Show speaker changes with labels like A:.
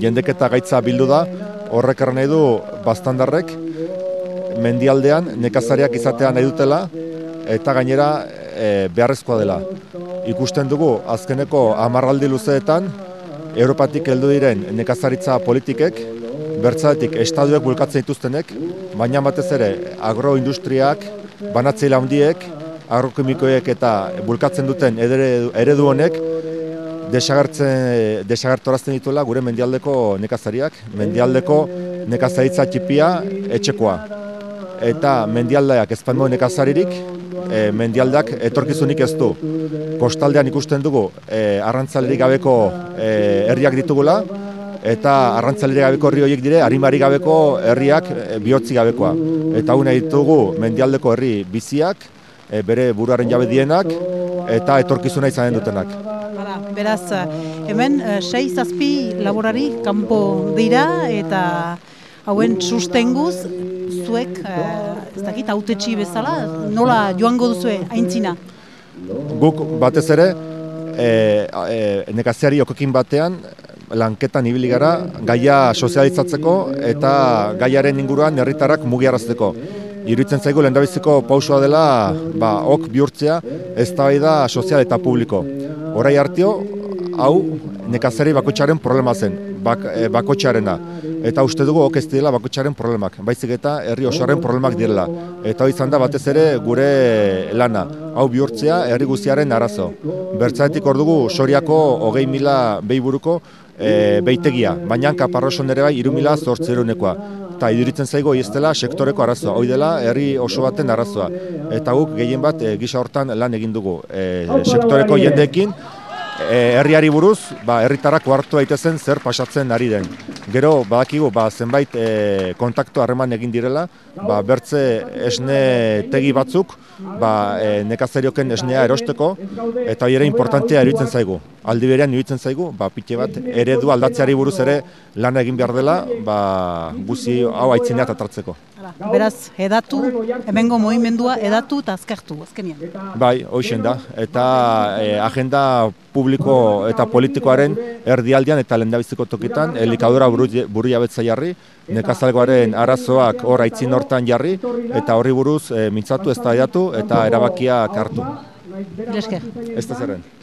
A: jendeketa gaitza bildu da, horrek nahi du bastandarrek mendialdean nekazariak izatea nahi dutela eta gainera e, beharrezkoa dela. Ikusten dugu azkeneko amarraldi luzeetan Europatik heldu diren nekazaritza politikek, bertzaletik estaduek bulkatzen dituztenek, baina batez ere agroindustriak, banatzeila handiek, agrokimikoek eta bulkatzen duten eredu honek desagertzen desagertorazten dituela gure mendialdeko nekazariak, mendialdeko nekazaritza txipia etxekoa. Eta mendialdeak ezpandu nekazaririk, e, mendialdak etorkizunik ez du. Kostaldean ikusten dugu e, arrantzalerik gabeko e, herriak ditugula, eta arrantzalerik gabeko herri horiek dire, harimari gabeko herriak e, bihotzi gabekoa. Eta hau ditugu mendialdeko herri biziak, e, bere buruaren jabe dienak, eta etorkizuna izanen dutenak.
B: Hala, beraz, hemen, sei zazpi laborari kanpo dira, eta hauen sustenguz, zuek, eh, ez dakit, autetxi bezala, nola joango duzue, aintzina?
A: Guk batez ere, e, e, nekaziari okokin batean, lanketan ibili gara, gaia sozializatzeko eta gaiaren inguruan herritarrak mugiarazteko. Iruditzen zaigu lehendabiziko pausua dela, ba, ok bihurtzea, ez da sozial eta publiko. Horai hartio, hau nekazari bakotxaren problema zen, bak, e, bakotxarena. Eta uste dugu ok ez dira bakotxaren problemak, baizik eta herri osoaren problemak direla. Eta hori izan da batez ere gure lana, hau bihurtzea herri guztiaren arazo. Bertzaetik hor dugu soriako hogei mila behiburuko e, beitegia, baina kaparroson ere bai iru mila zortzerunekoa. Eta iduritzen zaigo ez dela sektoreko arazoa, hoi dela herri oso baten arazoa. Eta guk gehien bat e, gisa hortan lan egin dugu e, sektoreko jendeekin, E, herriari buruz, ba, herritarrak hartu daitezen zer pasatzen ari den. Gero, badakigu, ba, zenbait e, kontaktu harreman egin direla, ba, bertze esne tegi batzuk, ba, e, nekazerioken esnea erosteko, eta hori ere importantea eruditzen zaigu. Aldi berean eruditzen zaigu, ba, pite bat, eredu aldatzeari buruz ere lan egin behar dela, ba, guzi hau aitzinea atartzeko.
B: Beraz, edatu, hemengo movimendua edatu eta azkertu, azkenian.
A: Bai, hoxen da, eta e, agenda publiko eta politikoaren erdialdian eta lendabiziko tokitan, elikadura buru jabetza jarri, nekazalgoaren arazoak hor aitzin hortan jarri, eta horri buruz e, mintzatu, ez da edatu, eta erabakiak hartu.
B: Ilesker.
A: Ez da zerren.